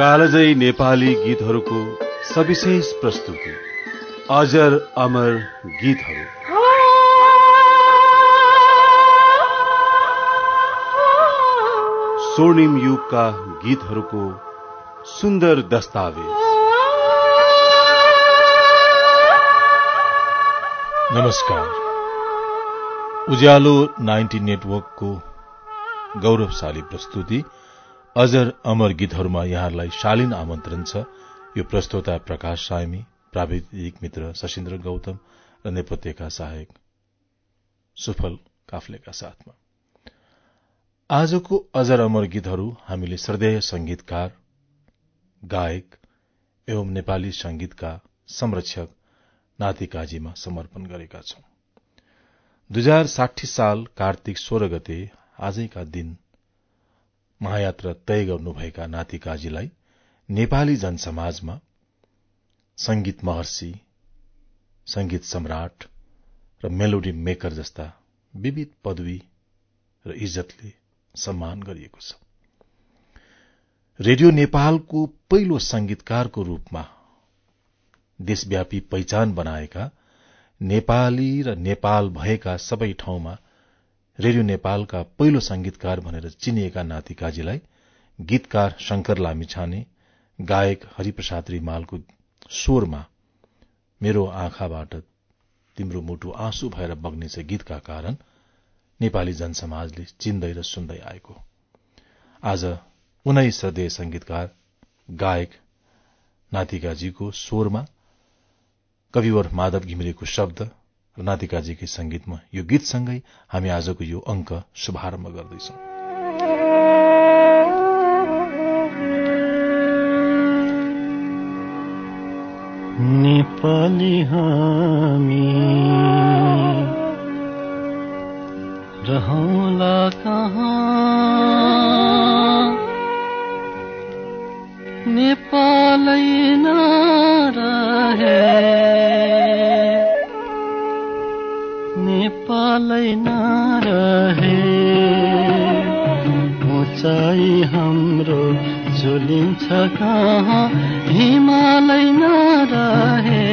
कालजयी नेपाली गीतहरूको सविशेष प्रस्तुति। अजर अमर गीतहरू। स्वर्णिम युगका गीतहरूको सुन्दर दस्तावेज। नमस्कार। उज्यालो नाइन्टी नेटवर्कको गौरवशाली प्रस्तुति अजर अमर गीतहरूमा यहाँहरूलाई शालीन आमन्त्रण छ। यो प्रस्तोता प्रकाश सायमी प्राविधिक मित्र शशीन्द्र गौतम र नेपथ्यका सहायक सुफल काफ्लेका साथमा। आजको अजर अमर गीतहरू हामीले श्रद्धेय संगीतकार गायक एवं नेपाली संगीतका संरक्षक नातिकाजीमा समर्पण गरेका छौं। दुई साठी साल कार्तिक सोह्र गते आजैका दिन महायात्रा तय गर्नुभएका नातिकाजीलाई नेपाली जनसमाजमा संगीत महर्षि संगीत सम्राट र मेलोडी मेकर जस्ता विविध पदवी र इज्जतले सम्मान गरिएको छ। रेडियो नेपालको पहिलो संगीतकारको रूपमा देशव्यापी पहिचान बनाएका नेपाली र नेपाल भएका सबै ठाउँमा रेडियो नेपालका पहिलो संगीतकार भनेर चिनिएका नातिकाजीलाई गीतकार शंकर लामिछाने गायक हरिप्रसाद रिमालको स्वरमा मेरो आँखाबाट तिम्रो मुटु आँसु भएर बग्नेछ गीतका कारण नेपाली जनसमाजले चिन्दै र सुन्दै आएको आज उनै श्रद्धेय संगीतकार गायक नातिकाजीको स्वरमा कविवर माधव घिमिरेको शब्द नातिकाजीकै संगीतमा यो गीतसँगै हामी आजको यो अंक शुभारम्भ गर्दैछौ। नेपाली हामी रहौला कहाँ? नेपालै नरहे नेपालै नरहे उचाइ हाम्रो झुलिन्छ कहाँ? हिमालय नरहे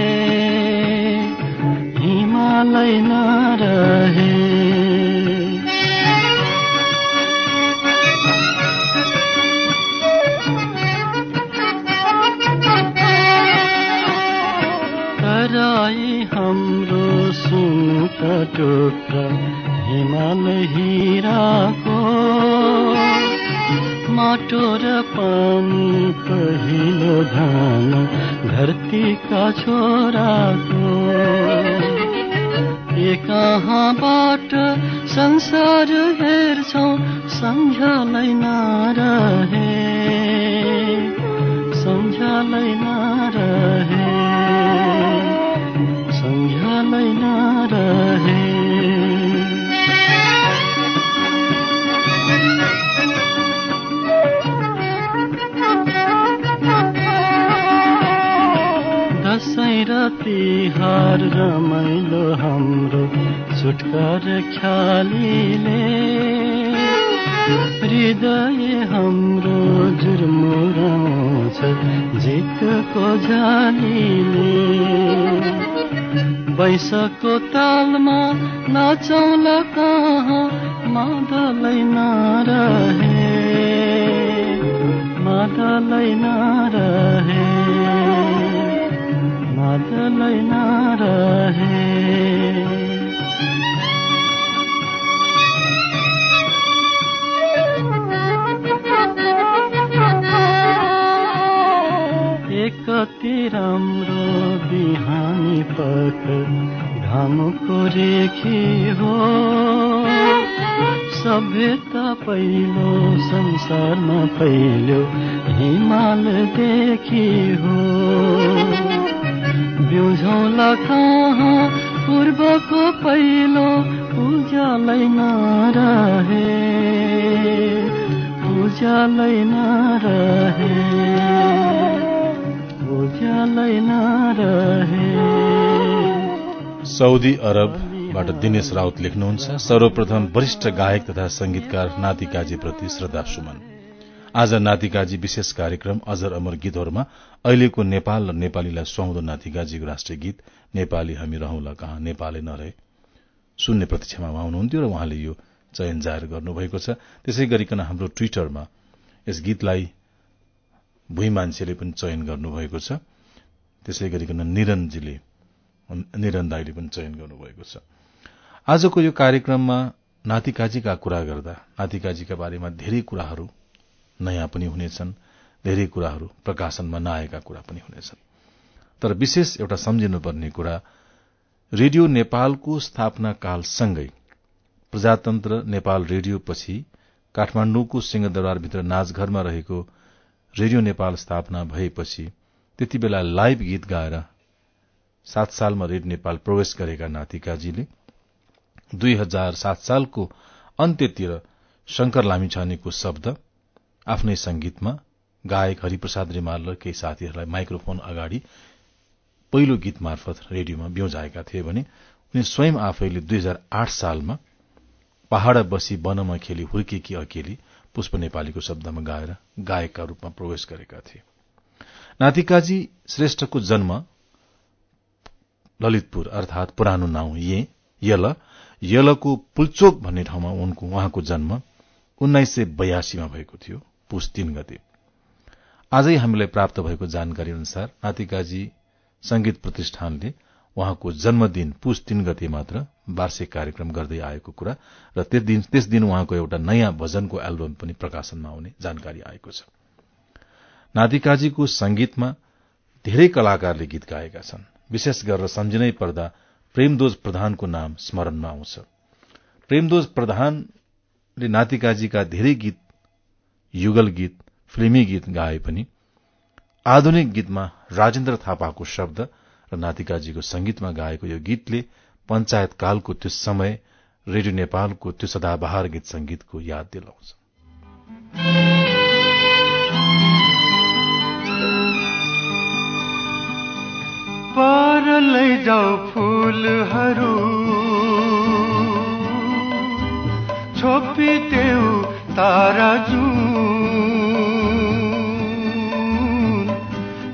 मादलै नरहे साउदी अरबबाट दिनेश राउत लेख्नुहुन्छ। सर्वप्रथम वरिष्ठ गायक तथा संगीतकार नाति काजीप्रति श्रद्धा सुमन। आज नातिकाजी विशेष कार्यक्रम अजर अमर गीतहरूमा अहिलेको नेपाल र नेपालीलाई सुहाउँदो नातिकाजीको राष्ट्रिय गीत नेपाली हामी रहौंला कहाँ नेपालै नरहे। सुन्ने प्रतीक्षामा उहाँ हुनुहुन्थ्यो र उहाँले यो चयन जाहेर गर्नुभएको छ। त्यसै गरिकन हाम्रो ट्वीटरमा यस गीतलाई भुइँ मान्छेले पनि चयन गर्नुभएको छ। त्यसै गरिकन निरनजीले निरन दाईले पनि चयन गर्नुभएको छ। आजको यो कार्यक्रममा नातिकाजीका कुरा गर्दा नातिकाजीका बारेमा धेरै कुराहरू नयाँ पनि हुनेछन् धेरै कुराहरू प्रकाशनमा नआएका कुरा पनि हुनेछन्। तर विशेष एउटा सम्झिनुपर्ने कुरा रेडियो नेपालको स्थापना कालसँगै प्रजातन्त्र नेपाल रेडियोपछि काठमाण्डुको सिंहदरबारभित्र नाचघरमा रहेको रेडियो नेपाल स्थापना भएपछि त्यति बेला लाइभ गीत गाएर सात सालमा रेडियो नेपाल प्रवेश गरेका नातिकाजीले दुई हजार सात सालको अन्त्यतिर शंकर लामिछानेको शब्द आफ्नै संगीतमा गायक हरिप्रसाद रिमाल र केही साथीहरूलाई माइक्रोफोन अगाडि पहिलो गीत मार्फत रेडियोमा ब्यौजाएका थिए भने उनी स्वयं आफैले दुई हजार आठ सालमा पहाड़ बसी वनमा खेली हुर्केकी अकेली पुष्प नेपालीको शब्दमा गाएर गायकका रूपमा प्रवेश गरेका थिए। नातिकाजी श्रेष्ठको जन्म ललितपुर अर्थात पुरानो नाउँ ये यल यलको पुल्चोक भन्ने ठाउँमा उनको उहाँको जन्म उन्नाइस सय बयासीमा भएको थियो पुस तीन गते। आजै हामीलाई प्राप्त भएको जानकारी अनुसार नातिकाजी संगीत प्रतिष्ठानले उहाँको जन्मदिन पुस तीन गते मात्र वार्षिक कार्यक्रम गर्दै आएको कुरा र त्यस दिन उहाँको एउटा नयाँ भजनको एल्बम पनि प्रकाशनमा आउने जानकारी आएको छ। नातिकाजीको संगीतमा धेरै कलाकारले गीत गाएका छन्। विशेष गरेर सम्झिनै पर्दा प्रेमदोज प्रधानको नाम स्मरणमा आउँछ। प्रेमदोज प्रधानले नातिकाजीका धेरै गीत युगल गीत फिल्मी गीत गाए पनि आधुनिक गीतमा राजेन्द्र थापाको शब्द र नातिकाजीको संगीतमा गाएको यो गीतले पञ्चायत कालको त्यो समय रेडियो नेपालको त्यो सदाबहार गीत संगीतको याद दिलाउँछ। पर लैजाऊ फूलहरू। छोपिदेऊ तारा जुन।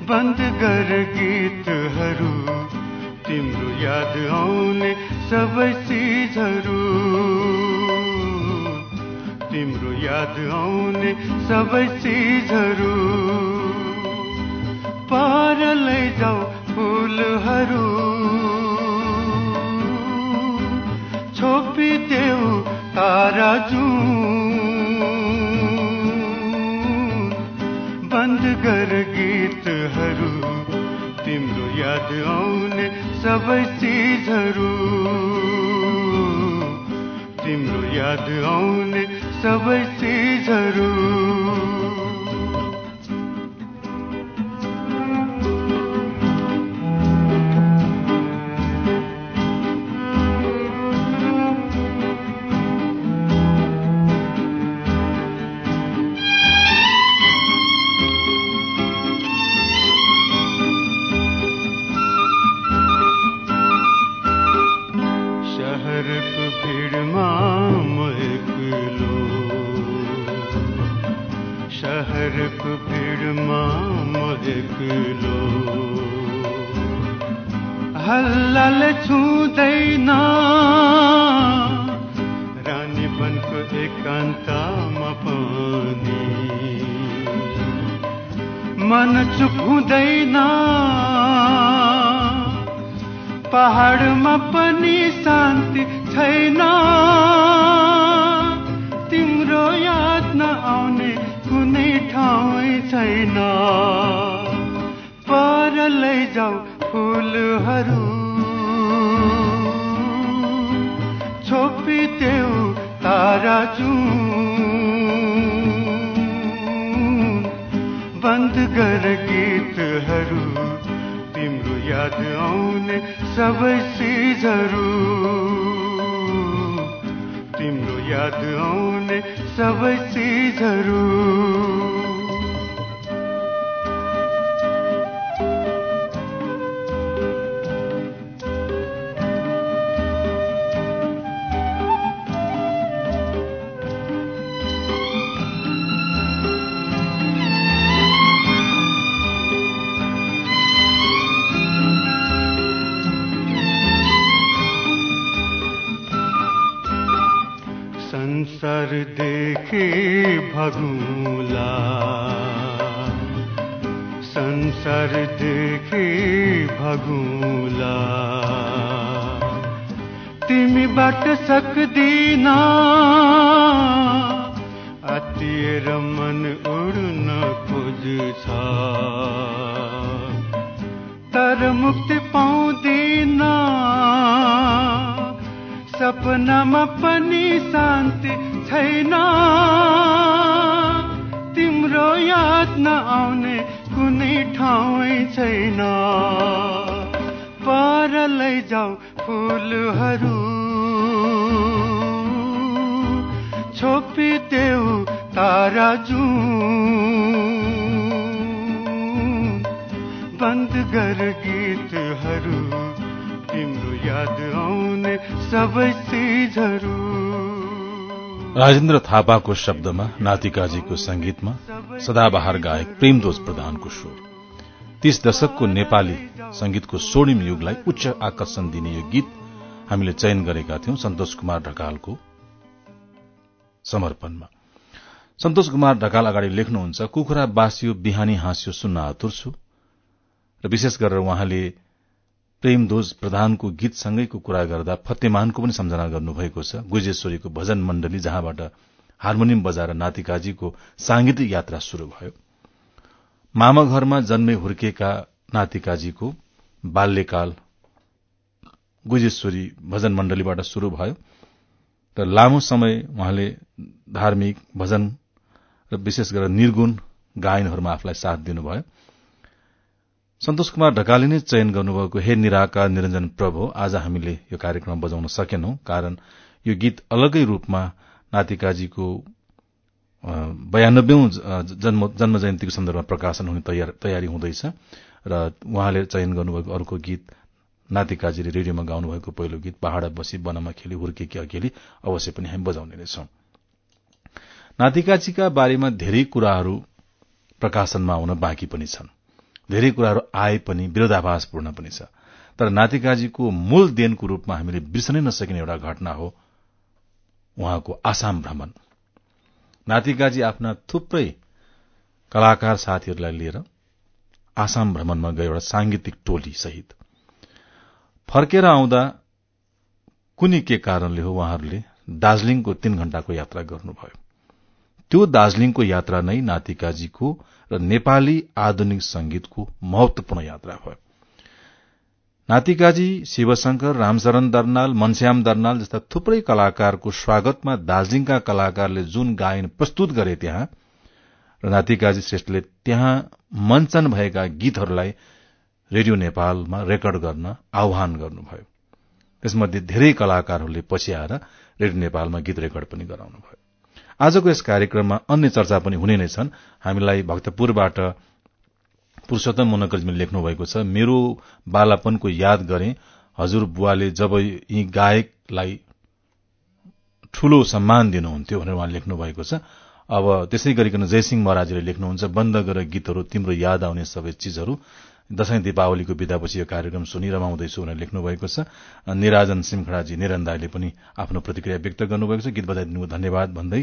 बन्द गर गीतहरू तिम्रो याद आउने सबै चिजहरू। तिम्रो याद आउने सबै चिजहरू। पार लैजाऊ फुलहरू। छोपिदेऊ तारा जुन। बन्द गर गीतहरू तिम्रो याद आउने सबै चिजहरू। तिम्रो याद आउने सबै चिजहरू। याद आउने सबै चिजहरू। तिम्रो याद आउने सबै चिजहरू। संसार देखे भगुला। संसार देखे भगुला। तिमी बाट सक्दिन अतिएर मन उड्न खोज्छ तर मुक्ति पाउँदिन सपनामा पनि शान्ति छैन। तिम्रो याद नआउने कुनै ठाउँै छैन। पर लैजाऊ फुलहरू। छोपिदेऊ तारा जुन। बन्द गर गीतहरू। तिम्रो याद आउने सबै चिजहरू राजेन्द्र थापाको शब्दमा नातिकाजीको संगीतमा सदाबहार गायक प्रेमदोज प्रधानको स्वर। तीस दशकको नेपाली संगीतको स्वर्णिम युगलाई उच्च आकर्षण दिने यो गीत हामीले चयन गरेका थियौं सन्तोष कुमार ढकालको समर्पणमा। सन्तोष कुमार ढकाल अगाडि लेख्नुहुन्छ कुखुरा बासियो बिहानी हाँस्यो सुन्न आतुर छु। र विशेष गरेर उहाँले प्रेमदोज प्रधानको गीतसँगैको कुरा गर्दा फतेमानको पनि सम्झना गर्नुभएको छ। गुजेश्वरीको भजन मण्डली जहाँबाट हार्मोनियम बजाएर नातिकाजीको सांगीतिक यात्रा शुरू भयो। मामा घरमा जन्मे हुर्केका नातिकाजीको बाल्यकाल गुजेश्वरी भजन मण्डलीबाट शुरू भयो र लामो समय उहाँले धार्मिक भजन र विशेष गरेर निर्गुण गायनहरूमा आफूलाई साथ दिनुभयो। सन्तोष कुमार ढकालले नै चयन गर्नुभएको हे निराकार निरञ्जन प्रभु आज हामीले यो कार्यक्रम बजाउन सकेनौं कारण यो गीत अलगै रूपमा नातिकाजीको बयानब्बे जन्म जयन्तीको सन्दर्भमा प्रकाशन हुने तयारी हुँदैछ र उहाँले चयन गर्नुभएको अर्को गीत नातिकाजीले रेडियोमा गाउनुभएको पहिलो गीत पहाड़ बसी वनमा खेली हुर्केकी अघिली अवश्य पनि हामी बजाउने रहेछौं नातिकाजीका बारेमा धेरै कुराहरू प्रकाशनमा आउन बाँकी पनि छन्। धेरै कुराहरू आए पनि विरोधाभासपूर्ण पनि छ। तर नातिकाजीको मूल देनको रूपमा हामीले बिर्सनै नसकिने एउटा घटना हो उहाँको आसाम भ्रमण। नातिकाजी आफ्ना थुप्रै कलाकार साथीहरूलाई लिएर आसाम भ्रमणमा गए एउटा सांगीतिक टोली सहित। फर्केर आउँदा कुनै के कारणले हो उहाँहरूले दार्जीलिङको तीन घण्टाको यात्रा गर्नुभयो। त्यो दार्जीलिङको यात्रा नै नातिकाजीको र नेपाली आधुनिक संगीतको महत्वपूर्ण यात्रा भयो। नातिकाजी शिवशंकर रामचरण दर्नाल मनश्याम दर्नाल जस्ता थुप्रै कलाकारको स्वागतमा दार्जीलिङका कलाकारले जुन गायन प्रस्तुत गरे त्यहाँ र नातिकाजी श्रेष्ठले त्यहाँ मञ्चन भएका गीतहरूलाई रेडियो नेपालमा रेकर्ड गर्न आह्वान गर्नुभयो। त्यसमध्ये धेरै कलाकारहरूले पछि आएर रेडियो नेपालमा गीत रेकर्ड पनि गराउनुभयो। आजको यस कार्यक्रममा अन्य चर्चा पनि हुने नै छन्। हामीलाई भक्तपुरबाट पुरूषोत्तम मनोकरजीले लेख्नु भएको छ। मेरो बालापनको याद गरे हजुर बुवाले जब यी गायकलाई ठूलो सम्मान दिनुहुन्थ्यो भनेर उहाँले लेख्नु भएको छ। अब त्यसै गरिकन जयसिंह महाराजले लेख्नुहुन्छ बन्द गर गीतहरू तिम्रो याद आउने सबै चिजहरू। दशैं दीपावलीको विदापछि यो कार्यक्रम सुनि रमाउँदैछु भनेर लेख्नु भएको छ। निराजन सिमखडाजी निरन्दाले पनि आफ्नो प्रतिक्रिया व्यक्त गर्नुभएको छ। गीत बजाइदिनु धन्यवाद भन्दै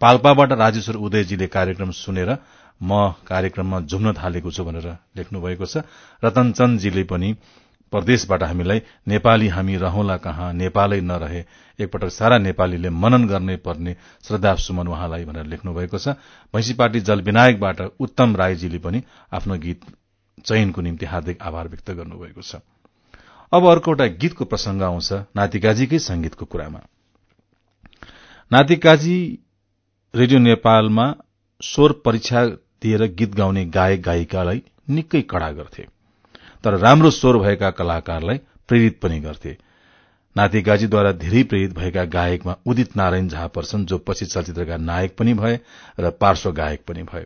पाल्पाबाट राजेश्वर उदयजीले कार्यक्रम सुनेर म कार्यक्रममा झुम्न थालेको छु भनेर लेख्नु भएको छ। रतनचन्दजीले पनि प्रदेशबाट हामीलाई नेपाली हामी रहौंला कहाँ नेपालै नरहे एकपटक सारा नेपालीले मनन गर्नै पर्ने श्रद्धा सुमन उहाँलाई भनेर लेख्नु भएको छ। भैंसीपाटी जलविनायकबाट उत्तम राईजीले पनि आफ्नो गीत चयनको निम्ति हार्दिक आभार व्यक्त गर्नुभएको छ। अब अर्को एउटा गीतको प्रसंग आउँछ नातिकाजीकै संगीतको कुरामा। नातिकाजी रेडियो नेपालमा स्वर परीक्षा दिएर गीत गाउने गायक गायिकालाई निकै कड़ा गर्थे तर राम्रो स्वर भएका कलाकारलाई प्रेरित पनि गर्थे। नातिगाजीद्वारा धेरै प्रेरित भएका गायकमा उदित नारायण झा पर्छन् जो पछि चलचित्रका नायक पनि भए र पार्श्व गायक पनि भए।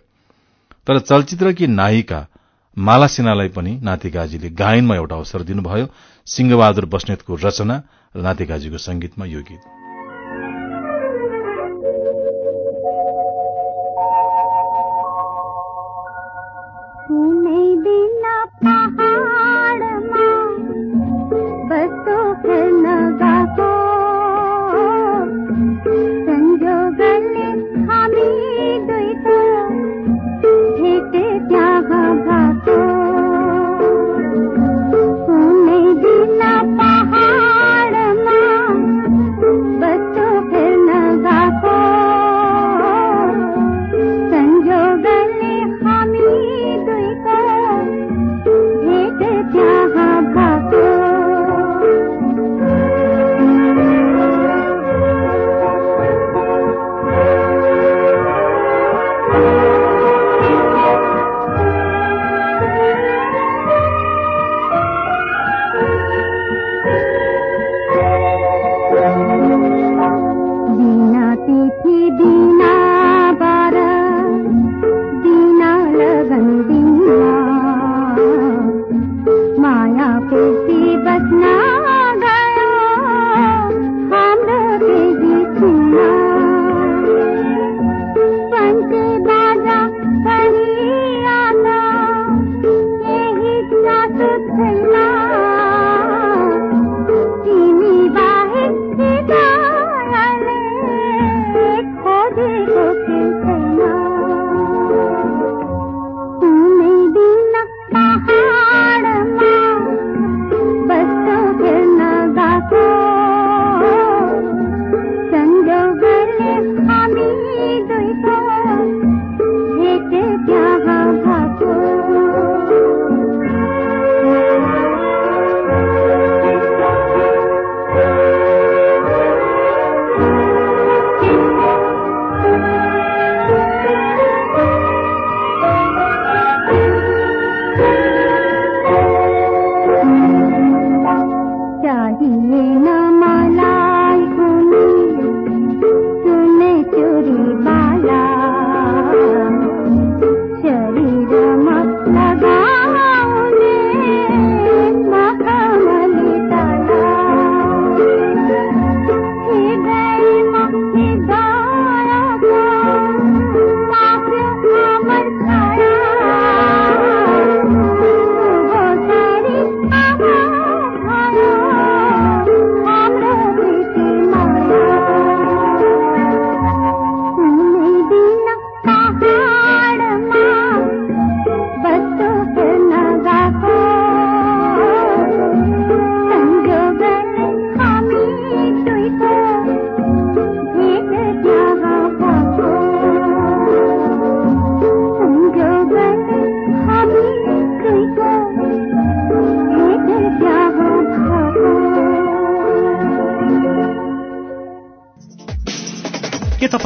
तर चलचित्रकी नायिका माला सिन्हालाई पनि नातिकाजीले गायनमा एउटा अवसर दिनुभयो। सिंहबहादुर बस्नेतको रचना र नातिकाजीको संगीतमा यो गीत। बसो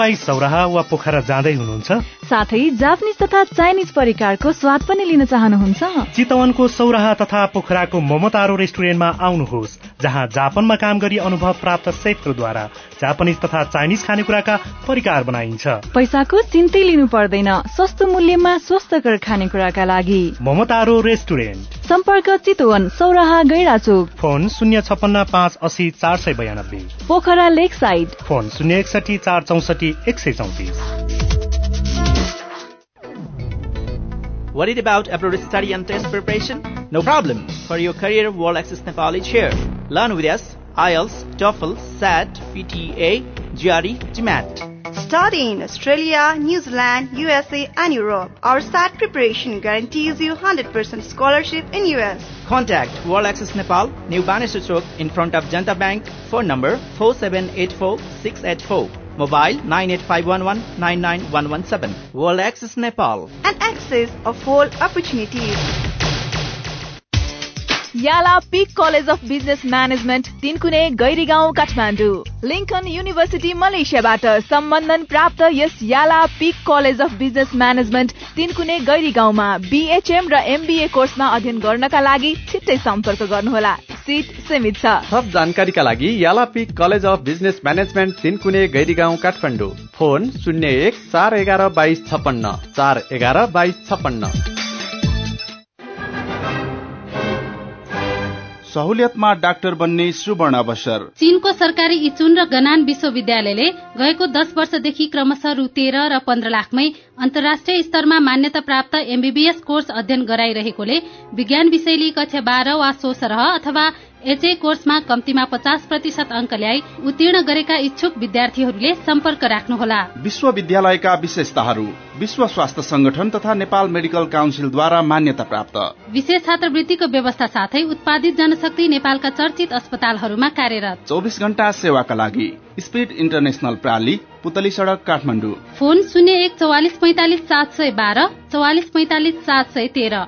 तपाईँ सौराहा वा पोखरा जाँदै हुनुहुन्छ? साथै जापानिज तथा चाइनिज परिकारको स्वाद पनि लिन चाहनुहुन्छ। चितवनको सौराहा तथा पोखराको ममतारो रेस्टुरेन्टमा आउनुहोस्। जहाँ जापानमा काम गरी अनुभव प्राप्त सेफहरूद्वारा जापानिज तथा चाइनिज खानेकुराका परिकार बनाइन्छ। पैसाको चिन्तै लिनु पर्दैन सस्तो मूल्यमा स्वस्थकर खानेकुराका लागि। ममतारो रेस्टुरेन्ट। सम्पर्क चितवन सौराहा गैराचोक। फोन शून्य छपन्न पाँच असी चार सय बयानब्बे। पोखरा लेक साइड। फोन शून्य एकसठी चार चौसठी एक सय चौतिस। Worried about abroad study and test preparation? No problem. For your career, World Access Nepal is here. Learn with us IELTS, TOEFL, SAT, PTA, GRE, GMAT. Study in Australia, New Zealand, USA and Europe. Our SAT preparation guarantees you 100% scholarship in US. Contact World Access Nepal, New Banesha Chowk in front of Janta Bank. Phone number 4784684. Mobile 98511 World Access Nepal. An access of all opportunities. Yala peak college of business management Tinkune Gairi Gaun Kathmandu. Lincoln university मलेसियाबाट सम्बन्धन प्राप्त यस Yala peak college of business management Tinkune Gairi गाउँमा BHM र MBA कोर्समा अध्ययन गर्नका लागि छिट्टै सम्पर्क गर्नुहोला। सिट सीमित छ। थप जानकारीका लागि Yalapeak college of business management Tinkune Gairi Gaun Kathmandu. Phone शून्य एक चार एघार बाइस छपन्न चार एघार बाइस छपन्न सहुलियतमा डाक्टर बन्ने सुवर्ण अवसर। चीनको सरकारी इचुन र गनान विश्वविद्यालयले गएको दस वर्षदेखि क्रमशः रु तेह्र र पन्ध्र लाखमै अन्तर्राष्ट्रिय स्तरमा मान्यता प्राप्त एमबीबीएस कोर्स अध्ययन गराइरहेकोले विज्ञान विषय कक्षा बाह्र वा सो सरह अथवा एचए कोर्समा कम्तीमा पचास प्रतिशत अङ्क ल्याई उत्तीर्ण गरेका इच्छुक विद्यार्थीहरूले सम्पर्क राख्नुहोला। विश्वविद्यालयका विशेषताहरू विश्व स्वास्थ्य संगठन तथा नेपाल मेडिकल काउन्सिलद्वारा मान्यता प्राप्त विशेष छात्रवृत्तिको व्यवस्था साथै उत्पादित जनशक्ति नेपालका चर्चित अस्पतालहरूमा कार्यरत। चौबिस घण्टा सेवाका लागि स्पिड इन्टरनेसनल प्राली पुतली सड़क काठमाडौँ। फोन शून्य एक चौवालिस पैंतालिस सात सय बाह्र चौवालिस पैंतालिस सात सय तेह्र।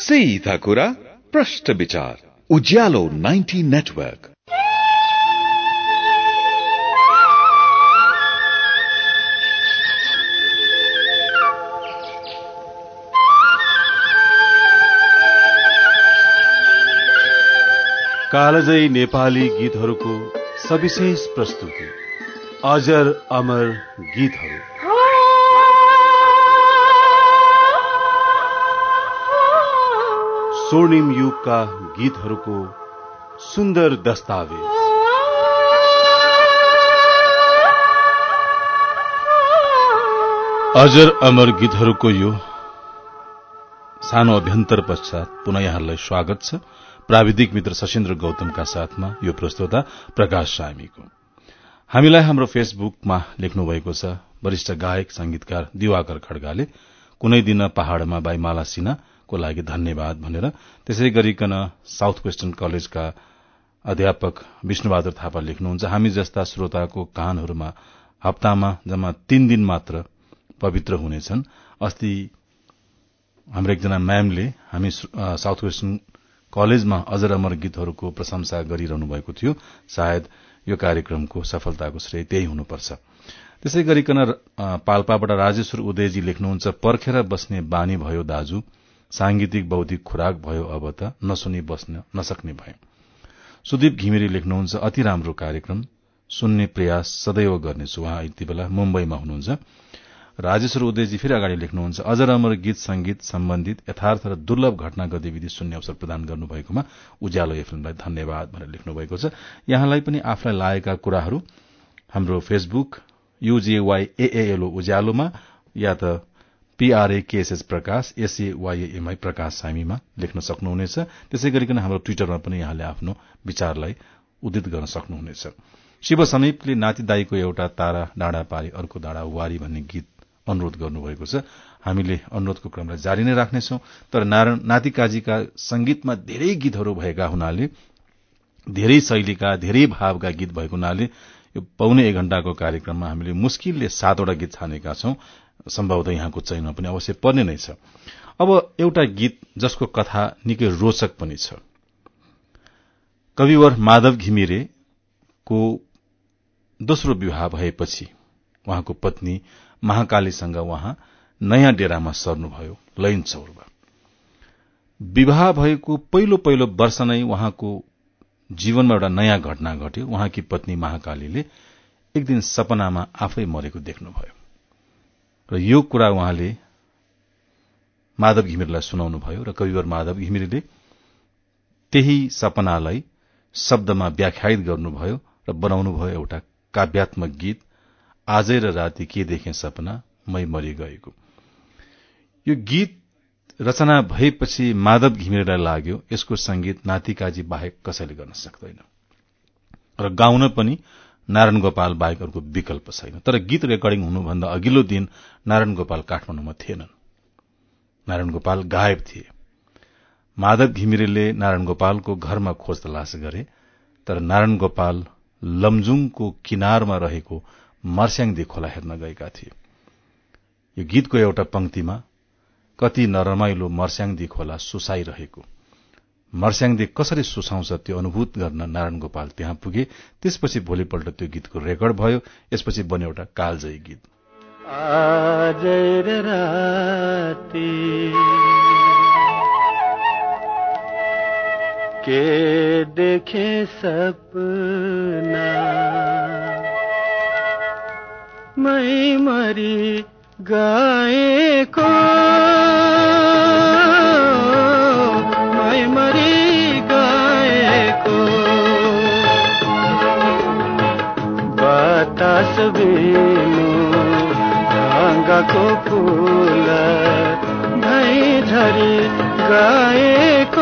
सीधा कुरा प्रश्न विचार उज्यालो 90 नेटवर्क कालजयी नेपाली गीतहरूको सविशेष प्रस्तुति। अजर अमर गीतहरू। स्वर्णिम युगका गीतहरूको सुन्दर दस्तावेज। अजर अमर गीतहरूको यो सानो अभ्यन्तर पश्चात पुनः यहाँलाई स्वागत छ। प्राविधिक मित्र सशेन्द्र गौतमका साथमा यो प्रस्तोता प्रकाश सामीको। हामीलाई हाम्रो फेसबुकमा लेख्नु भएको छ वरिष्ठ गायक संगीतकार दिवाकर खड्गाले कुनै दिन पहाड़मा बाईमाला सिन्हाको लागि धन्यवाद भनेर त्यसै गरिकन साउथ वेस्टर्न कलेजका अध्यापक विष्णुबहादुर थापा लेख्नुहुन्छ। हामी जस्ता श्रोताको कानहरूमा हप्तामा जम्मा तीन दिन मात्र पवित्र हुनेछन्। अस्ति हाम्रो एकजना म्यामले हामी साउथ वेस्टर्न कलेजमा अजर अमर गीतहरूको प्रशंसा गरिरहनु भएको थियो। सायद यो कार्यक्रमको सफलताको श्रेय त्यही हुनुपर्छ। त्यसै गरिकन पाल्पाबाट राजेश्वर उदयजी लेख्नुहुन्छ पर्खेर बस्ने बानी भयो दाजु सांगीतिक बौद्धिक खुराक भयो अब त नसुनी बस्न नसक्ने भयो सुदीप घिमिरे लेख्नुहुन्छ अति राम्रो कार्यक्रम सुन्ने प्रयास सदैव गर्नेछु। उहाँ यति बेला मुम्बईमा हुनुहुन्छ। राजेश्वर उदयजी फेरि अगाडि लेख्नुहुन्छ अजर अमर गीत संगीत सम्बन्धित यथार्थ र दुर्लभ घटना गतिविधि सुन्ने अवसर प्रदान गर्नुभएकोमा उज्यालो एफएमलाई धन्यवाद भनेर लेख्नु भएको छ। यहाँलाई पनि आफूलाई लागेका कुराहरू हाम्रो फेसबुक यूजेवाईएएलओ उज्यालोमा या त पीआरएकेएसएस प्रकाश एसएवाईएमआई प्रकाश सामीमा लेख्न सक्नुहुनेछ। त्यसै गरिकन हाम्रो ट्विटरमा पनि यहाँले आफ्नो विचारलाई उदित गर्न सक्नुहुनेछ। शिव समीपले नाति दाईको एउटा तारा डाँडा पारी अर्को डाँडा वारी भन्ने गीत अनुरोध गर्नुभएको छ। हामीले अनुरोधको क्रमलाई जारी नै राख्नेछौ। तर नारायण नाति काजीका संगीतमा धेरै गीतहरू भएका हुनाले धेरै शैलीका धेरै भावका गीत भएको हुनाले यो पौने एक घण्टाको कार्यक्रममा हामीले मुस्किलले सातवटा गीत छानेका छौं। सम्भवतः यहाँको चयनमा पनि अवश्य पर्ने नै छ। अब एउटा गीत जसको कथा निकै रोचक पनि छ। कविवर माधव घिमिरेको दोस्रो विवाह भएपछि उहाँको पत्नी महाकालीसँग उहाँ नयाँ डेरामा सर्नुभयो लैन चौरमा विवाह भएको पहिलो पहिलो वर्ष नै उहाँको जीवनमा एउटा नयाँ घटना घट्यो। उहाँकी पत्नी महाकालीले एक दिन सपनामा आफै मरेको देख्नुभयो। र यो कुरा उहाँले माधव घिमिरेलाई सुनाउनुभयो र कविवर माधव घिमिरेले त्यही सपनालाई शब्दमा व्याख्यायित गर्नुभयो र बनाउनुभयो एउटा काव्यात्मक गीत। आजै र राति के देखे सपना? मै मरि गएको यो गीत रचना भएपछि माधव घिमिरेलाई लाग्यो यसको संगीत नातिकाजी बाहेक कसैले गर्न सक्दैन। र गाउन पनि नारायण गोपाल बाहेक अर्को विकल्प छैन। तर गीत रेकर्डिङ हुनुभन्दा अघिल्लो दिन नारायण गोपाल काठमाडौँमा थिएनन्। नारायण गोपाल गायब थिए। माधव घिमिरेले नारायण गोपालको घरमा खोज तलास गरे तर नारायण गोपाल लमजुङको किनारमा रहेको मर्स्याङदी खोला हेर्न गएका थिए। यो गीतको एउटा पंक्तिमा कति नरमाइलो मर्स्याङदी खोला सुसाइरहेको। मर्स्याङदी कसरी सुसाउँछ त्यो अनुभूत गर्न नारायण गोपाल त्यहाँ पुगे त्यसपछि भोलिपल्ट त्यो गीतको रेकर्ड भयो यसपछि बन्यो एउटा कालजयी गीत। के देखे सपना? मै मरी गएको मै मरी गएको बतास बिनु भाङ्गाको फुल झरी गएको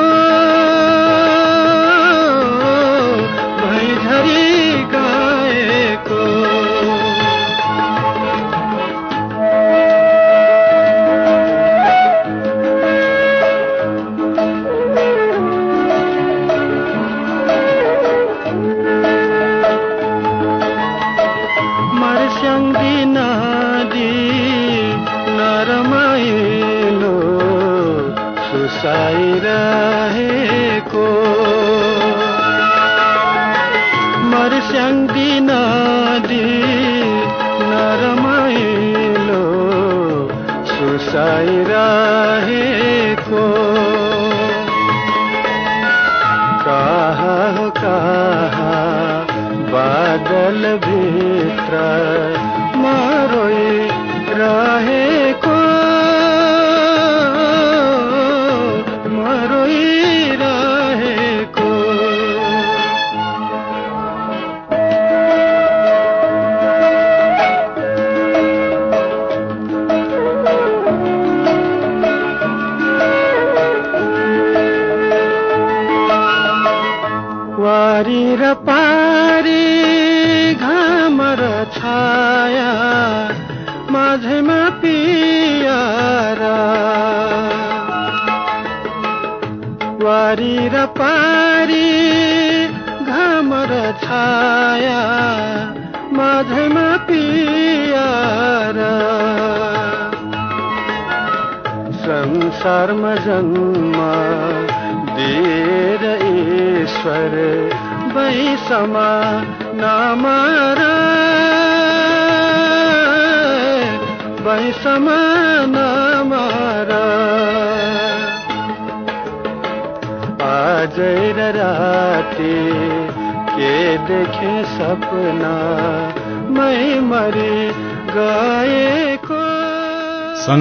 atrás.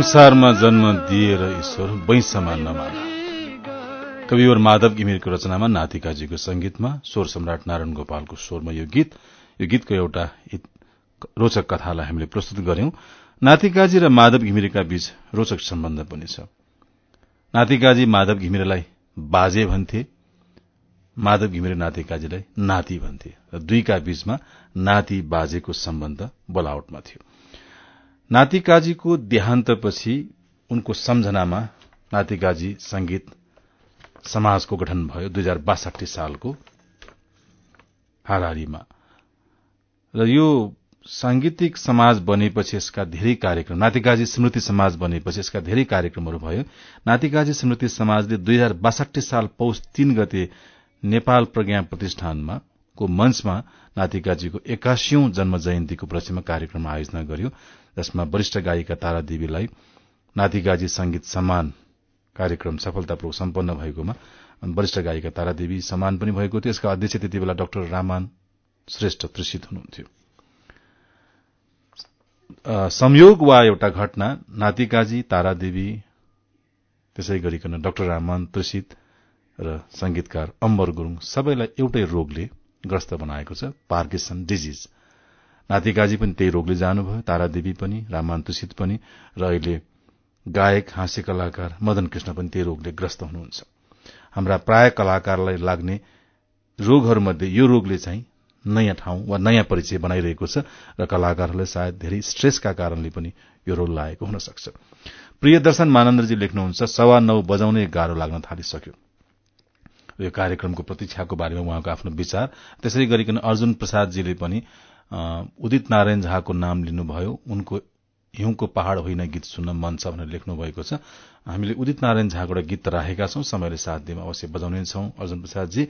संसारमा जन्म दिएर ईश्वर वैंशमा नमाना कविवर माधव घिमिरको रचनामा नातिकाजीको संगीतमा स्वर सम्राट नारायण गोपालको स्वरमा यो गीत यो गीतको एउटा रोचक कथालाई हामीले प्रस्तुत गर्यौं नातिकाजी र माधव घिमिरेका बीच रोचक सम्बन्ध पनि छ। नातिकाजी माधव घिमिरेलाई बाजे भन्थे माधव घिमिरे नातिकाजीलाई नाति भन्थे र दुईका बीचमा नाति बाजेको सम्बन्ध बोलावटमा थियो। नातिकाजीको देहान्तपछि उनको सम्झनामा नातिकाजी संगीत समाजको गठन भयो दुई हजार बासठी सालको हाराहारीमा र यो सांगीतिक समाज बनेपछि यसका धेरै कार्यक्रम नातिकाजी स्मृति समाज बनेपछि यसका धेरै कार्यक्रमहरू भयो। नातिकाजी स्मृति समाजले दुई हजार बासठी साल पौष तीन गते नेपाल प्रज्ञा प्रतिष्ठानमा को मंचमा नातिकाजीको एक्कासीौं जन्म जयन्तीको उपलक्ष्यमा कार्यक्रम आयोजना गर्यो। जसमा वरिष्ठ गायिका तारा देवीलाई नातिकाजी संगीत सम्मान कार्यक्रम सफलतापूर्वक सम्पन्न भएकोमा वरिष्ठ गायिका तारा देवी सम्मान पनि भएको थियो। यसका अध्यक्ष त्यति बेला डाक्टर रामान श्रेष्ठ त्रिषित हुनुहुन्थ्यो। संयोग वा एउटा घटना नातिकाजी तारादेवी त्यसै गरिकन डाक्टर रामान त्रिषित र संगीतकार अम्बर गुरूङ सबैलाई एउटै रोगले ग्रस्त बनाएको छ पार्किसन डिजिज नातिकाजी पनि त्यही रोगले जानुभयो तारादेवी पनि रामान तुषित पनि र अहिले गायक हाँस्य कलाकार मदन कृष्ण पनि त्यही रोगले ग्रस्त हुनुहुन्छ। हाम्रा प्राय कलाकारलाई लाग्ने रोगहरूमध्ये यो रोगले चाहिँ नयाँ ठाउँ वा नयाँ परिचय बनाइरहेको छ र कलाकारहरूलाई सायद धेरै स्ट्रेसका कारणले पनि यो रोग लागेको हुन सक्छ। प्रियदर्शन मानन्दजी लेख्नुहुन्छ सवा नौ बजाउनै गाह्रो लाग्न थालिसक्यो। यो कार्यक्रमको प्रतीक्षाको बारेमा उहाँको आफ्नो विचार। त्यसै गरिकन अर्जुन प्रसादजीले पनि उदित नारायण झाको नाम लिनुभयो। उनको हिउँको पहाड़ होइन गीत सुन्न मन छ भनेर लेख्नु भएको छ। हामीले उदित नारायण झाको एउटा गीत राखेका छौं। समयले साथ दिएमा अवश्य बजाउने छौं अर्जुन प्रसादजी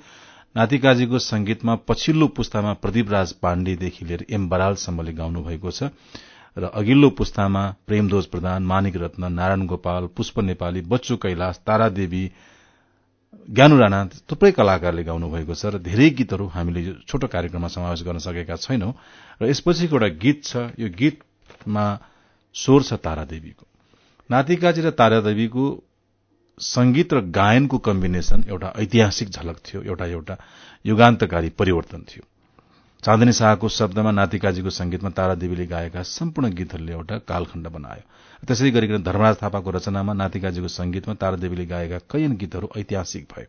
नातिकाजीको संगीतमा पछिल्लो पुस्तामा प्रदीप राज पाण्डेदेखि लिएर एम बरालसम्मले गाउनु भएको छ र अघिल्लो पुस्तामा प्रेमदोज प्रधान मानिक रत्न नारायण गोपाल पुष्प नेपाली बच्चु कैलाश तारादेवी ज्ञानु राणा थुप्रै कलाकारले गाउनु भएको छ र धेरै गीतहरू हामीले यो छोटो कार्यक्रममा समावेश गर्न सकेका छैनौं र यसपछिको एउटा गीत छ यो गीतमा स्वर छ तारादेवीको। नातिकाजी र तारादेवीको संगीत र गायनको कम्बिनेशन एउटा ऐतिहासिक झलक थियो एउटा एउटा युगान्तकारी परिवर्तन थियो। चाँदनी शाहको शब्दमा नातिकाजीको संगीतमा तारादेवीले गाएका सम्पूर्ण गीतहरूले एउटा कालखण्ड बनायो। त्यसै गरिकन धर्मराज थापाको रचनामा नातिकाजीको संगीतमा तारादेवीले गाएका कैयन गीतहरू ऐतिहासिक भए।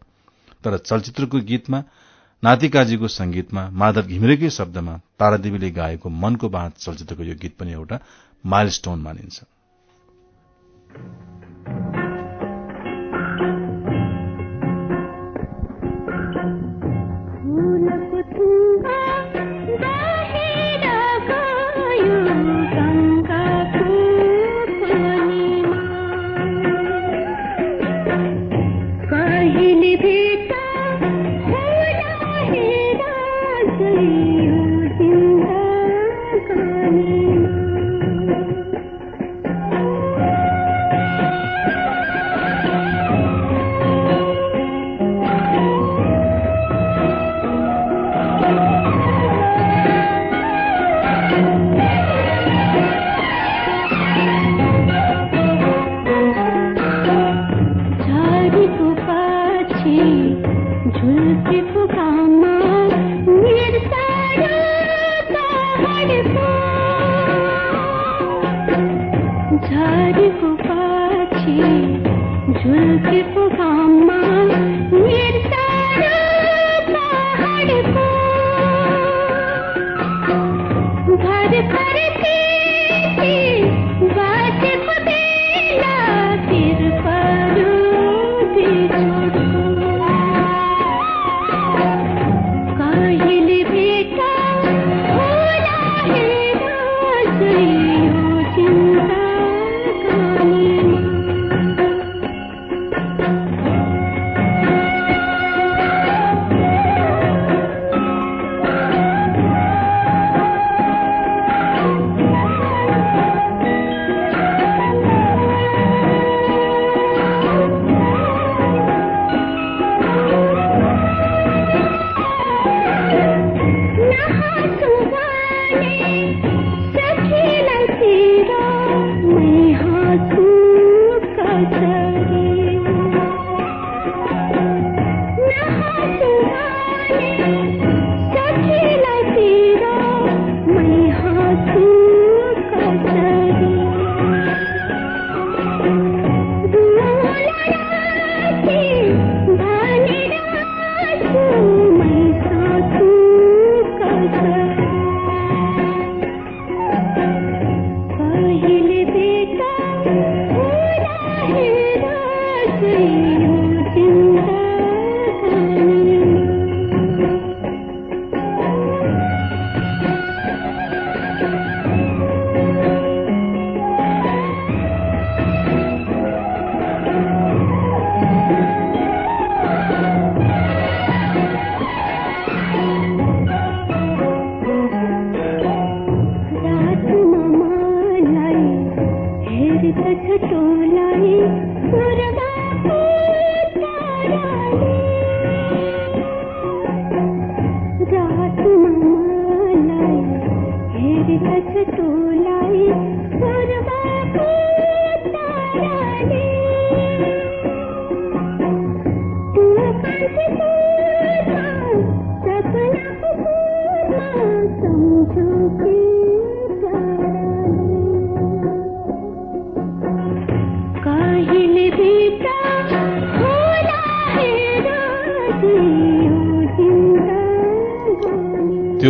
तर चलचित्रको गीतमा नातिकाजीको संगीतमा माधव घिमिरेकै शब्दमा तारादेवीले गाएको मनको बाँध चलचित्रको यो गीत पनि एउटा माइलस्टोन मानिन्छ।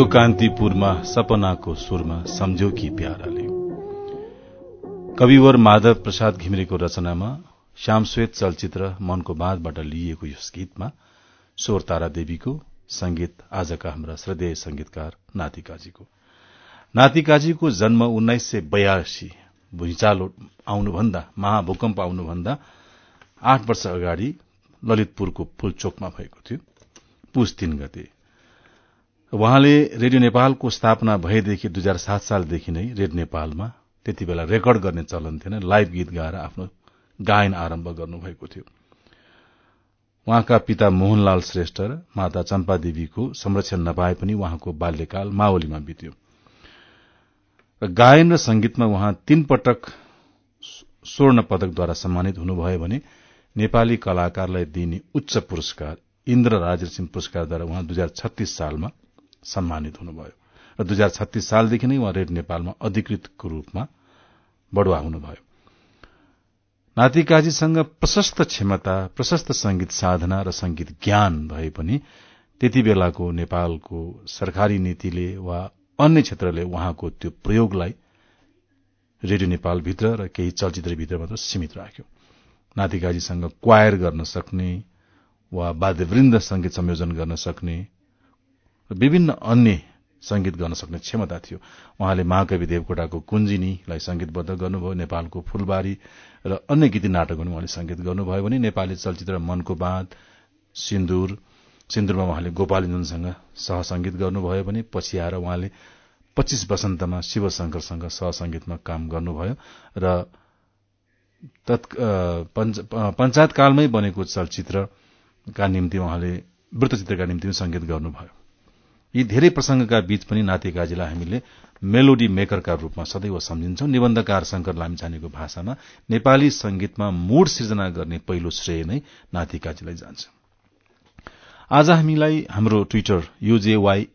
कान्तिपुरमा सपनाको सुरमा सम्झ्यो कि प्याराले। कविवर माधव प्रसाद घिमिरेको रचनामा श्यामश्वेत चलचित्र मनको बाँधबाट लिइएको यस गीतमा स्वर तारा देवीको संगीत आजका हाम्रा श्रद्धेय संगीतकार नातिकाजीको नातिकाजीको जन्म उन्नाइस सय बयासी भुइँचालो आउनुभन्दा महाभूकम्प आउनुभन्दा आठ वर्ष अगाडि ललितपुरको फूलचोकमा भएको थियो। पुस तीन गते उहाँले रेडियो नेपालको स्थापना भएदेखि दुई हजार सात सालदेखि नै रेडियो नेपालमा त्यति बेला रेकर्ड गर्ने चलन थिएन। लाइभ गीत गाएर आफ्नो गायन आरम्भ गर्नुभएको थियो। उहाँका पिता मोहनलाल श्रेष्ठ र माता चम्पा देवीको संरक्षण नपाए पनि उहाँको बाल्यकाल माओलीमा बित्यो। र गायन र संगीतमा उहाँ तीन पटक स्वर्ण पदकद्वारा सम्मानित हुनुभयो भने नेपाली कलाकारलाई दिइने उच्च पुरस्कार इन्द्र राजसिंह पुरस्कारद्वारा उहाँ दुई हजार छत्तीस सालमा सम्मानित हुनुभयो। र दुई हजार छत्तीस सालदेखि नै उहाँ रेड नेपालमा अधिकृतको रूपमा बढुवा हुनुभयो। नातिकाजीसँग प्रशस्त क्षमता प्रशस्त संगीत साधना र संगीत ज्ञान भए पनि त्यति बेलाको नेपालको सरकारी नीतिले वा अन्य क्षेत्रले उहाँको त्यो प्रयोगलाई रेडियो नेपालभित्र र केही चलचित्रभित्र मात्र सीमित राख्यो। नातिकाजीसँग क्वायर गर्न सक्ने वा वाद्यवृन्द संगीत संयोजन गर्न सक्ने र विभिन्न अन्य संगीत गर्न सक्ने क्षमता थियो। उहाँले महाकवि देवकोटाको कुञ्जिनीलाई संगीतबद्ध गर्नुभयो नेपालको फूलबारी र अन्य गीती नाटकहरू उहाँले संगीत गर्नुभयो भने नेपाली चलचित्र मनको बाँध सिन्दूर सिन्दूरमा उहाँले गोपालञ्जनसँग सहसंगीत गर्नुभयो भने पछि आएर उहाँले पच्चीस वसन्तमा शिवशंकरसँग सहसंगीतमा काम गर्नुभयो र पञ्चायतकालमै बनेको चलचित्रका निम्ति उहाँले वृत्तचित्रका निम्ति संगीत गर्नुभयो। यी धेरै प्रसंगका बीच पनि नातिकाजीलाई हामीले मेलोडी मेकरका रूपमा सदैव सम्झिन्छौं। निबन्धकार शंकर लामिछानेको भाषामा नेपाली संगीतमा मूड सिर्जना गर्ने पहिलो श्रेय नै नातिकाजीलाई जान्छ। आज हामीलाई हाम्रो ट्विटर युजेवाई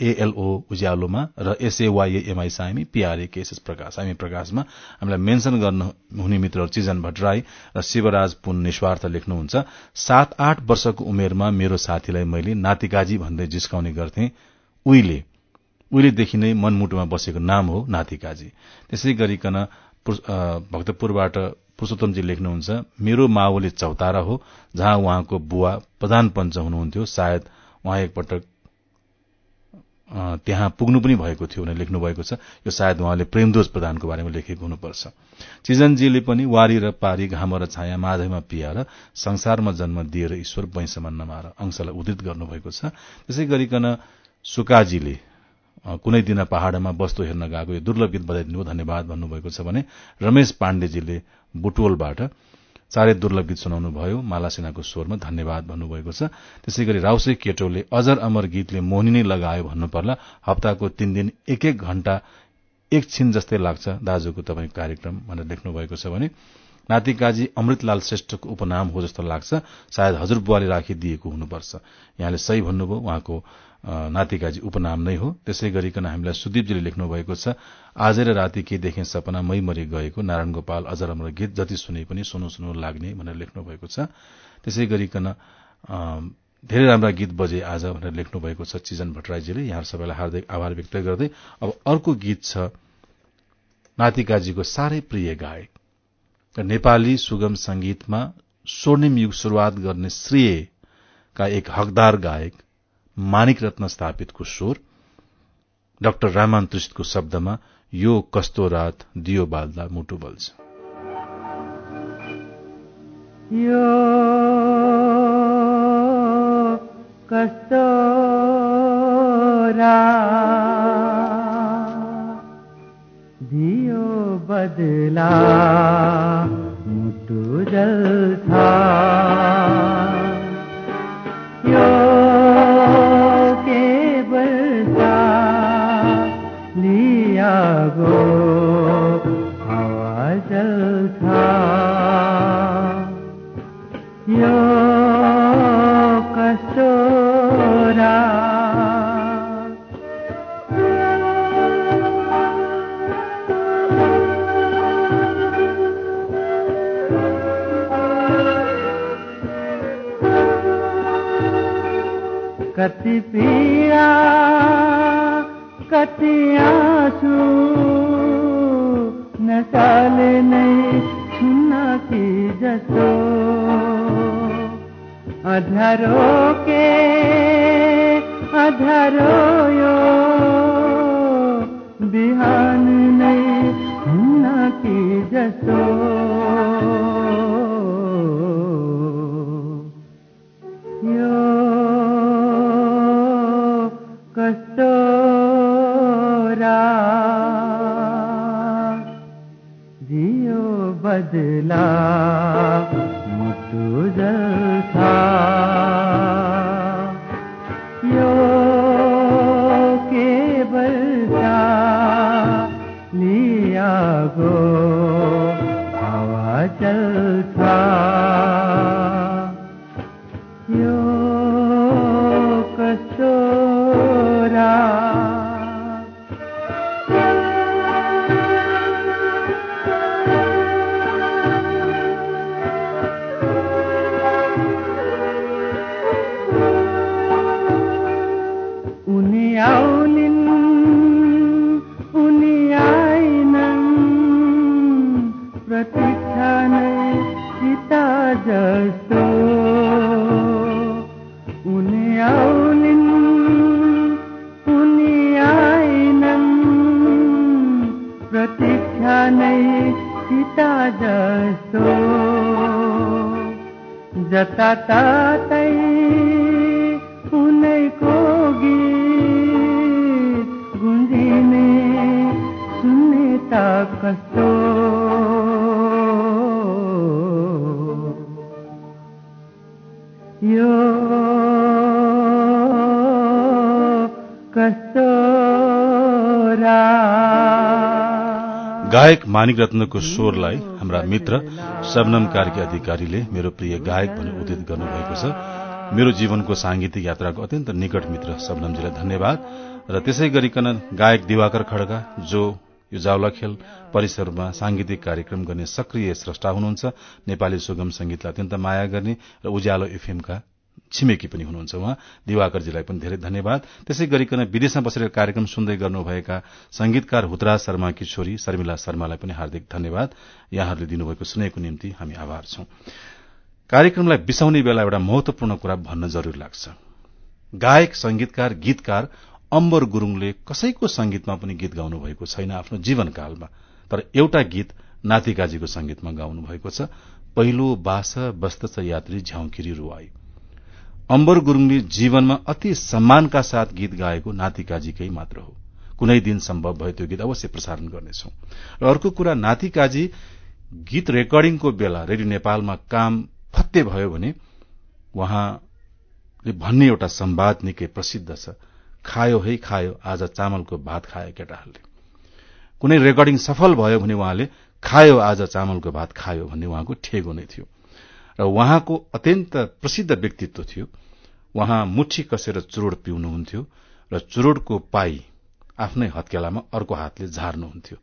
एएलओ उज्यालोमा र एसएवाईएमआई सामी पीआरए केएसएस प्रकाश। हामी प्रकाशमा हामीलाई मेन्सन गर्नु हुने मित्रहरू चिजन भट्टराई र शिवराज पुन निस्वार्थ लेख्नुहुन्छ सात आठ वर्षको उमेरमा मेरो साथीलाई मैले नातिकाजी भन्दै जिस्काउने गर्थे। उहिले उहिलेदेखि नै मनमुटुमा बसेको नाम हो नातिकाजी। त्यसै गरिकन भक्तपुरबाट पुरूषोत्तमजी लेख्नुहुन्छ मेरो माओले चौतारा हो जहाँ उहाँको बुवा प्रधान पञ्च हुनुहुन्थ्यो सायद उहाँ एकपटक त्यहाँ पुग्नु पनि भएको थियो भनेर लेख्नु भएको छ। यो सायद उहाँले प्रेमदोज प्रधानको बारेमा लेखेको हुनुपर्छ। चिजनजीले पनि वारी र पारी घाम र छाया माझैमा पियाएर संसारमा जन्म दिएर ईश्वर वैंशमा नमार अंशलाई उद्धित गर्नुभएको छ। त्यसै गरिकन सुकाजीले कुनै दिन पहाड़मा वस्तु हेर्न गएको यो दुर्लभ गीत बजाइदिनु धन्यवाद भन्नुभएको छ भने रमेश पाण्डेजीले बुटोलबाट चारै दुर्लभ गीत सुनाउनु भयो। माला सेनाको स्वरमा धन्यवाद भन्नुभएको छ। त्यसै गरी राउसे केटोले अजर अमर गीतले मोहनी नै लगायो भन्नु पर्ला हप्ताको तीन दिन एक एक घण्टा एकछिन जस्तै लाग्छ। दाजुको तपाईँ कार्यक्रम भनेर लेख्नु भएको छ भने नातिकाजी अमृतलाल श्रेष्ठको उपनाम हो जस्तो लाग्छ। सायद हजुरबुवाले राखिदिएको हुनुपर्छ। यहाँले सही भन्नुभयो। उहाँको नातिकाजी उपनाम नै हो। त्यसै गरिकन हामीलाई सुदीपजीले लेख्नु भएको छ आज र राति के देखे सपना मै मरि गएको। नारायण गोपाल अझ राम्रो गीत जति सुने पनि सुनु सुनु लाग्ने भनेर लेख्नु भएको छ। त्यसै गरिकन धेरै राम्रा गीत बजे आज भनेर लेख्नु भएको छ चिजन भट्टराईजीले। यहाँ सबैलाई हार्दिक आभार व्यक्त गर्दै अब अर्को गीत छ नातिकाजीको साह्रै प्रिय गायक। नेपाली सुगम संगीतमा स्वर्णिम युग शुरूआत गर्ने श्रेयका एक हकदार गायक। मानिक रत्न स्थापितको स्वर डाक्टर रामान त्रिष्टको शब्दमा यो कस्तो रात दियो बाल्दा मुटु बल्छ। कस्तो दियो बदला मुटु जल्छ। जागो हावा जल्छ यो कस्तो कति पीड़ा कति Oh. मानिक रत्नको स्वरलाई हाम्रा मित्र शबनम कार्की अधिकारीले मेरो प्रिय गायक भनी उद्धित गर्नुभएको छ। मेरो जीवनको सांगीतिक यात्राको अत्यन्त निकट मित्र शबनमजीलाई धन्यवाद र त्यसै गरिकन गायक दिवाकर खड्गा जो यो जावला खेल परिसरमा सांगीतिक कार्यक्रम गर्ने सक्रिय स्रष्टा हुनुहुन्छ नेपाली सुगम संगीतलाई अत्यन्त माया गर्ने र उज्यालो एफएमका छिमेकी पनि हुनुहुन्छ उहाँ। दिवाकरजीलाई पनि धेरै धन्यवाद। त्यसै गरिकन विदेशमा बसेर कार्यक्रम सुन्दै गर्नुभएका संगीतकार हुतराज शर्माकी छोरी शर्मिला शर्मालाई पनि हार्दिक धन्यवाद। यहाँहरूले दिनुभएको सुनेको निम्ति हामी आभार छौं। कार्यक्रमलाई बिसाउने बेला एउटा महत्वपूर्ण कुरा भन्न जरूरी लाग्छ। गायक संगीतकार गीतकार अम्बर गुरूङले कसैको संगीतमा पनि गीत गाउनु भएको छैन आफ्नो जीवनकालमा। तर एउटा गीत नातिकाजीको संगीतमा गाउनु भएको छ। पहिलो बास बस्तछ यात्री झ्याउकिरी रुवाई। अम्बर गुरूङले जीवनमा अति सम्मानका साथ गीत गाएको नातिकाजीकै मात्र हो। कुनै दिन सम्भव भए त्यो गीत अवश्य प्रसारण गर्नेछौ। र अर्को कुरा नातिकाजी गीत रेकर्डिङको बेला रेडियो नेपालमा काम फत्ते भयो भने उहाँले भन्ने एउटा संवाद निकै प्रसिद्ध छ। खायो है खायो आज चामलको भात खायो केटाहरूले। कुनै रेकर्डिङ सफल भयो भने उहाँले खायो आज चामलको भात खायो भन्ने उहाँको ठेगो नै थियो। र उहाँको अत्यन्त प्रसिद्ध व्यक्तित्व थियो। उहाँ मुठी कसेर चुरोड पिउनुहुन्थ्यो र चुरोडको पाई आफ्नै हत्केलामा अर्को हातले झार्नुहुन्थ्यो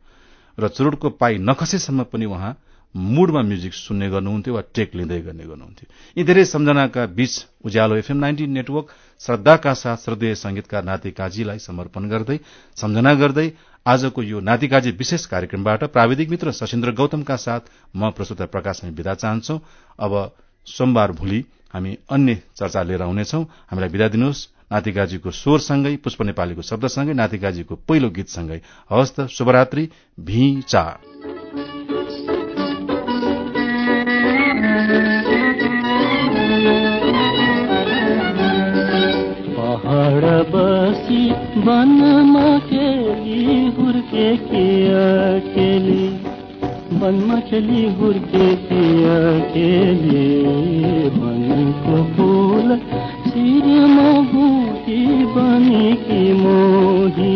र चुरोडको पाई नखसेसम्म पनि उहाँ मूडमा म्युजिक सुन्ने गर्नुहुन्थ्यो वा टेक लिँदै गर्ने गर्नुहुन्थ्यो। यी धेरै सम्झनाका बीच उज्यालो एफएम नाइन्टी नेटवर्क श्रद्धाका साथ श्रद्धेय संगीतकार नाति काजीलाई समर्पण गर्दै सम्झना गर्दै आजको यो नातिकाजी विशेष कार्यक्रमबाट प्राविधिक मित्र सशिन्द्र गौतमका साथ म प्रस्तुत प्रकाश विदा चाहन्छौ। अब सोमबार भोलि हामी अन्य चर्चा लिएर आउनेछौ। हामीलाई विदा दिनुहोस्। नातिकाजीको स्वरसँगै पुष्प नेपालीको शब्दसँगै नातिकाजीको पहिलो गीतसँगै हवस् त शुभरात्रि। चा वनमा खेली हुर्के केली वनको फुल शिरमा बुटी बनेकी मोहिनी रानी